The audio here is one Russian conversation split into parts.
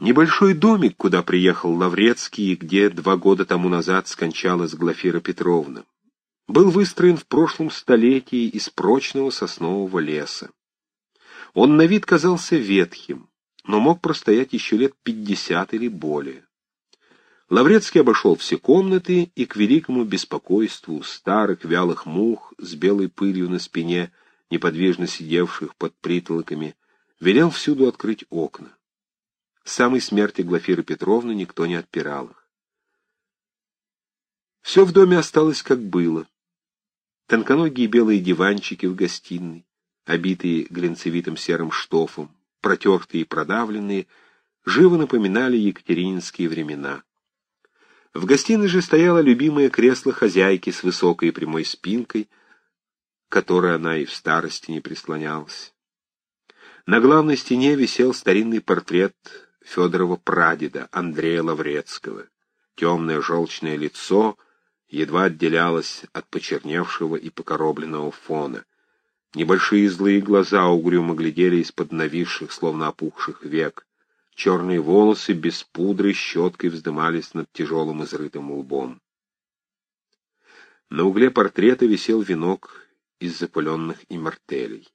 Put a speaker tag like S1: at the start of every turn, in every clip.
S1: Небольшой домик, куда приехал Лаврецкий, где два года тому назад скончалась Глафира Петровна, был выстроен в прошлом столетии из прочного соснового леса. Он на вид казался ветхим, но мог простоять еще лет пятьдесят или более. Лаврецкий обошел все комнаты и, к великому беспокойству старых вялых мух с белой пылью на спине, неподвижно сидевших под притолоками, велел всюду открыть окна. С самой смерти Глафиры Петровны никто не отпирал их. Все в доме осталось как было. Тонконогие белые диванчики в гостиной, обитые глинцевитым серым штофом, протертые и продавленные, живо напоминали екатерининские времена. В гостиной же стояло любимое кресло хозяйки с высокой и прямой спинкой, которой она и в старости не прислонялась. На главной стене висел старинный портрет Федорова прадеда, Андрея Лаврецкого. Темное желчное лицо едва отделялось от почерневшего и покоробленного фона. Небольшие злые глаза угрюмо глядели из-под нависших, словно опухших век. Черные волосы без пудры щеткой вздымались над тяжелым изрытым лбом. На угле портрета висел венок из запыленных имартелей.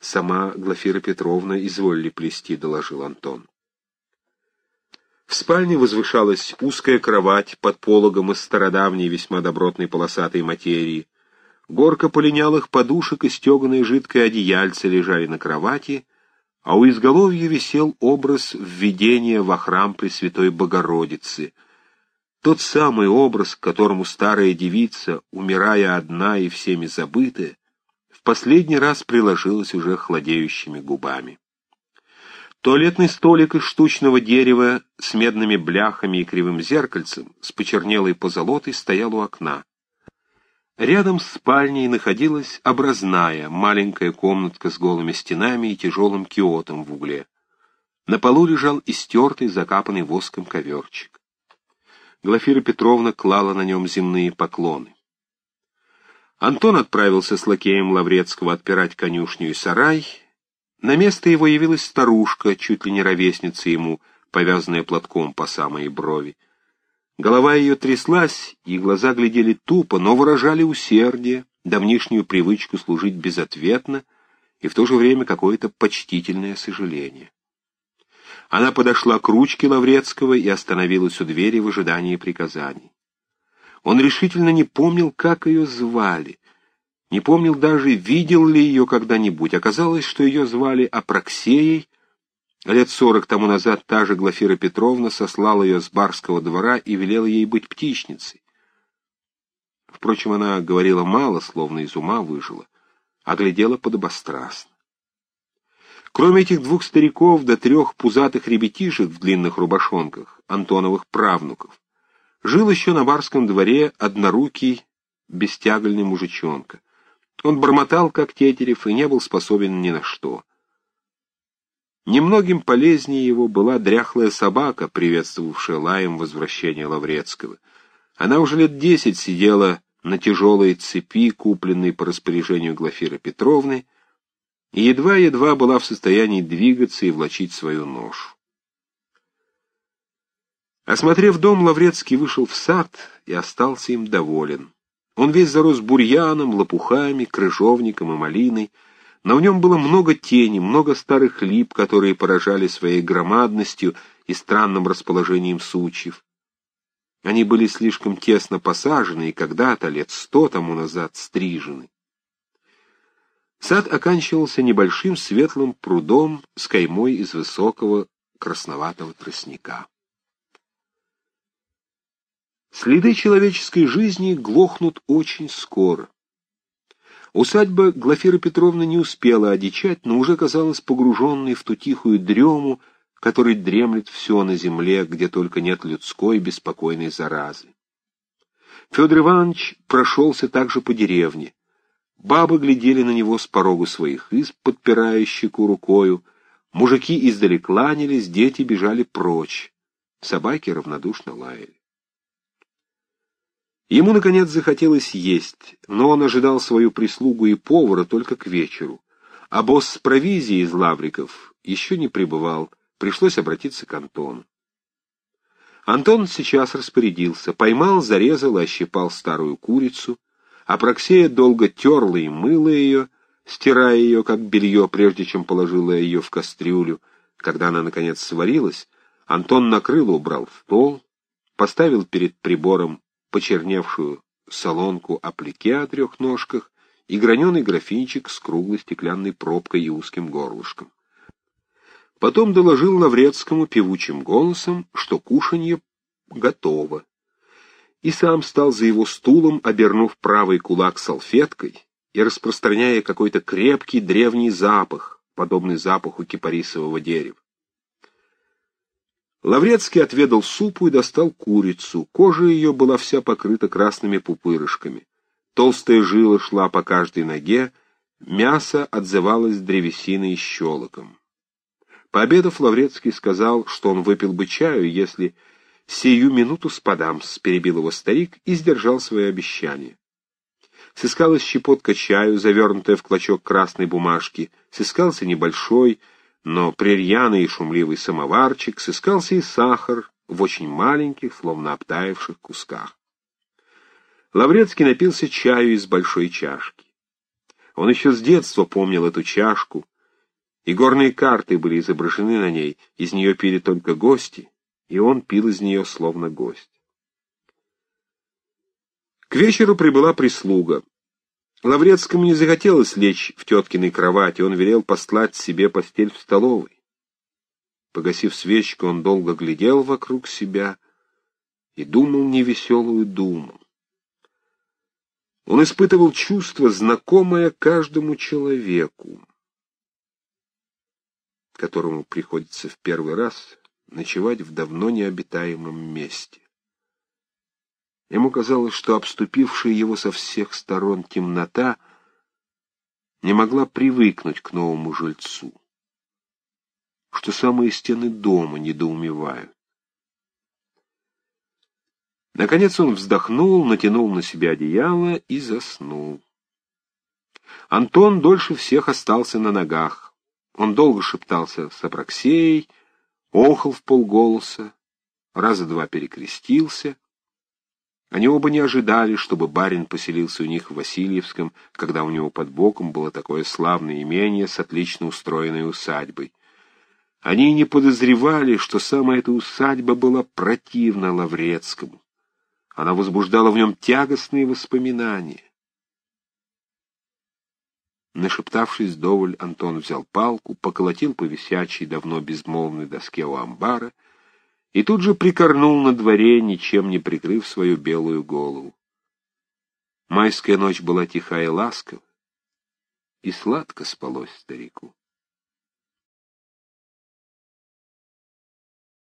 S1: Сама Глафира Петровна изволили плести, доложил Антон. В спальне возвышалась узкая кровать под пологом из стародавней весьма добротной полосатой материи. Горка полинялых подушек и стеганые жидкое одеяльце лежали на кровати, а у изголовья висел образ введения во храм Пресвятой Богородицы, тот самый образ, к которому старая девица, умирая одна и всеми забытая, последний раз приложилась уже хладеющими губами. Туалетный столик из штучного дерева с медными бляхами и кривым зеркальцем с почернелой позолотой стоял у окна. Рядом с спальней находилась образная, маленькая комнатка с голыми стенами и тяжелым киотом в угле. На полу лежал истертый, закапанный воском коверчик. Глафира Петровна клала на нем земные поклоны. Антон отправился с лакеем Лаврецкого отпирать конюшню и сарай. На место его явилась старушка, чуть ли не ровесница ему, повязанная платком по самой брови. Голова ее тряслась, и глаза глядели тупо, но выражали усердие, давнишнюю привычку служить безответно и в то же время какое-то почтительное сожаление. Она подошла к ручке Лаврецкого и остановилась у двери в ожидании приказаний. Он решительно не помнил, как ее звали. Не помнил даже, видел ли ее когда-нибудь. Оказалось, что ее звали Апраксеей. Лет сорок тому назад та же Глафира Петровна сослала ее с барского двора и велела ей быть птичницей. Впрочем, она говорила мало, словно из ума выжила, а глядела подобострастно. Кроме этих двух стариков до трех пузатых ребятишек в длинных рубашонках, Антоновых правнуков, жил еще на барском дворе однорукий, бестягольный мужичонка. Он бормотал, как тетерев, и не был способен ни на что. Немногим полезнее его была дряхлая собака, приветствовавшая лаем возвращение Лаврецкого. Она уже лет десять сидела на тяжелой цепи, купленной по распоряжению Глафиры Петровны, и едва-едва была в состоянии двигаться и влачить свою ношу. Осмотрев дом, Лаврецкий вышел в сад и остался им доволен. Он весь зарос бурьяном, лопухами, крыжовником и малиной, но в нем было много тени, много старых лип, которые поражали своей громадностью и странным расположением сучьев. Они были слишком тесно посажены и когда-то, лет сто тому назад, стрижены. Сад оканчивался небольшим светлым прудом с каймой из высокого красноватого тростника. Следы человеческой жизни глохнут очень скоро. Усадьба Глафира Петровна не успела одичать, но уже казалась погруженной в ту тихую дрему, которой дремлет все на земле, где только нет людской беспокойной заразы. Федор Иванович прошелся также по деревне. Бабы глядели на него с порогу своих изб, подпирая щеку рукою, мужики издали кланялись, дети бежали прочь, собаки равнодушно лаяли. Ему, наконец, захотелось есть, но он ожидал свою прислугу и повара только к вечеру, а босс с провизией из лавриков еще не прибывал, Пришлось обратиться к Антону. Антон сейчас распорядился, поймал, зарезал и ощипал старую курицу, а Проксея долго терла и мыла ее, стирая ее, как белье, прежде чем положила ее в кастрюлю. Когда она, наконец, сварилась, Антон накрыл и убрал стол, поставил перед прибором почерневшую солонку аплике о трех ножках и граненый графинчик с круглой стеклянной пробкой и узким горлышком. Потом доложил Лаврецкому певучим голосом, что кушанье готово, и сам стал за его стулом, обернув правый кулак салфеткой и распространяя какой-то крепкий древний запах, подобный запаху кипарисового дерева. Лаврецкий отведал супу и достал курицу. Кожа ее была вся покрыта красными пупырышками. Толстая жила шла по каждой ноге, мясо отзывалось древесиной и щелоком. Пообедав, Лаврецкий сказал, что он выпил бы чаю, если «сию минуту спадамс», — перебил его старик и сдержал свое обещание. Сыскалась щепотка чаю, завернутая в клочок красной бумажки, сыскался небольшой, но прерьяный и шумливый самоварчик, сыскался и сахар в очень маленьких, словно обтаявших кусках. Лаврецкий напился чаю из большой чашки. Он еще с детства помнил эту чашку, и горные карты были изображены на ней, из нее пили только гости, и он пил из нее словно гость. К вечеру прибыла прислуга. Лаврецкому не захотелось лечь в теткиной кровати, он велел послать себе постель в столовой. Погасив свечку, он долго глядел вокруг себя и думал невеселую думу. Он испытывал чувство, знакомое каждому человеку, которому приходится в первый раз ночевать в давно необитаемом месте. Ему казалось, что обступившая его со всех сторон темнота не могла привыкнуть к новому жильцу, что самые стены дома недоумевают. Наконец он вздохнул, натянул на себя одеяло и заснул. Антон дольше всех остался на ногах. Он долго шептался с Апраксеей, охал в полголоса, раза два перекрестился — они оба не ожидали, чтобы барин поселился у них в Васильевском, когда у него под боком было такое славное имение с отлично устроенной усадьбой. Они не подозревали, что сама эта усадьба была противна Лаврецкому. Она возбуждала в нем тягостные воспоминания. Нашептавшись доволь, Антон взял палку, поколотил по висячей, давно безмолвной доске у амбара — и тут же прикорнул на дворе, ничем не прикрыв свою белую голову. Майская ночь была тиха и ласкова, и сладко спалось старику.